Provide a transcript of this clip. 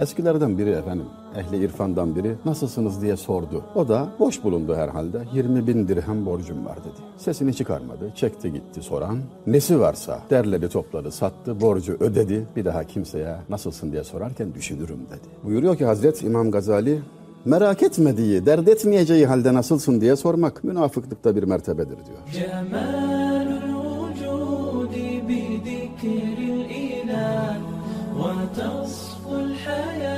Eskilerden biri efendim, ehli irfandan biri nasılsınız diye sordu. O da boş bulundu herhalde 20 bin dirhem borcum var dedi. Sesini çıkarmadı, çekti gitti soran. Nesi varsa derleri topladı, sattı, borcu ödedi. Bir daha kimseye nasılsın diye sorarken düşünürüm dedi. Buyuruyor ki Hazret İmam Gazali, merak etmediği, dert etmeyeceği halde nasılsın diye sormak münafıklıkta bir mertebedir diyor. Cemal وتصفو الحياة.